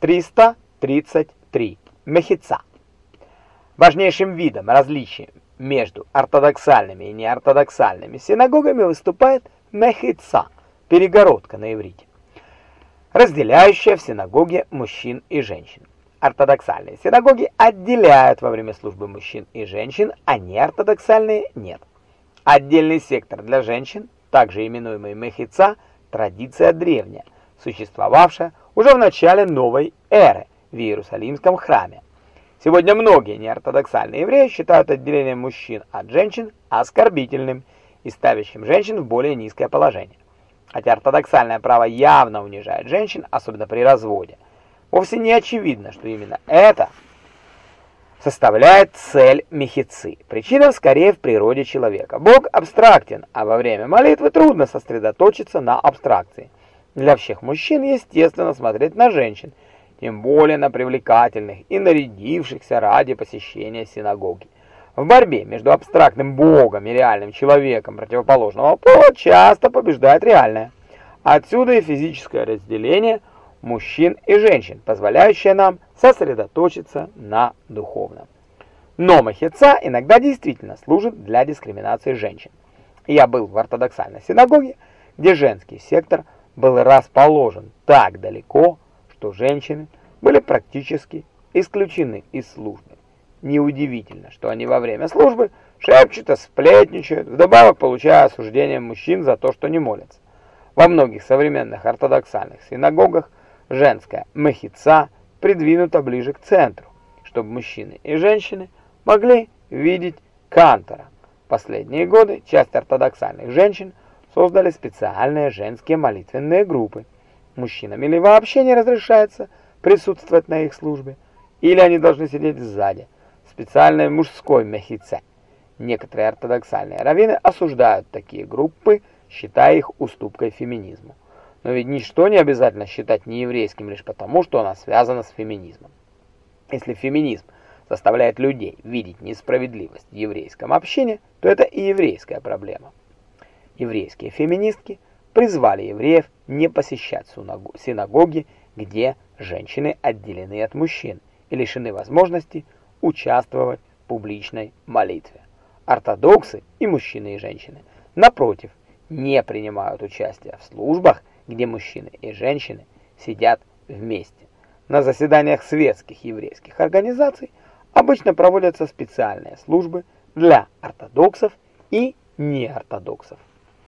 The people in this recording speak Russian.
333. Мехица. Важнейшим видом различия между ортодоксальными и неортодоксальными синагогами выступает мехица, перегородка на иврите, разделяющая в синагоге мужчин и женщин. Ортодоксальные синагоги отделяют во время службы мужчин и женщин, а неортодоксальные нет. Отдельный сектор для женщин, также именуемый мехица, традиция древняя, существовавшая уже в начале новой эры в Иерусалимском храме. Сегодня многие неортодоксальные евреи считают отделение мужчин от женщин оскорбительным и ставящим женщин в более низкое положение. Хотя ортодоксальное право явно унижает женщин, особенно при разводе, вовсе не очевидно, что именно это составляет цель мехицы. Причина скорее в природе человека. Бог абстрактен, а во время молитвы трудно сосредоточиться на абстракции. Для всех мужчин естественно смотреть на женщин, тем более на привлекательных и нарядившихся ради посещения синагоги. В борьбе между абстрактным богом и реальным человеком противоположного пола часто побеждает реальное. Отсюда и физическое разделение мужчин и женщин, позволяющее нам сосредоточиться на духовном. Но махица иногда действительно служит для дискриминации женщин. Я был в ортодоксальной синагоге, где женский сектор был расположен так далеко, что женщины были практически исключены из службы. Неудивительно, что они во время службы шепчут и сплетничают, вдобавок получая осуждение мужчин за то, что не молятся. Во многих современных ортодоксальных синагогах женская махица придвинута ближе к центру, чтобы мужчины и женщины могли видеть кантора. В последние годы часть ортодоксальных женщин создали специальные женские молитвенные группы. Мужчинам или вообще не разрешается присутствовать на их службе, или они должны сидеть сзади – специальной мужской мехице. Некоторые ортодоксальные раввины осуждают такие группы, считая их уступкой феминизму. Но ведь ничто не обязательно считать нееврейским лишь потому, что оно связано с феминизмом. Если феминизм заставляет людей видеть несправедливость в еврейском общении, то это и еврейская проблема. Еврейские феминистки призвали евреев не посещать синагоги, где женщины отделены от мужчин и лишены возможности участвовать в публичной молитве. Ортодоксы и мужчины и женщины, напротив, не принимают участия в службах, где мужчины и женщины сидят вместе. На заседаниях светских еврейских организаций обычно проводятся специальные службы для ортодоксов и неортодоксов.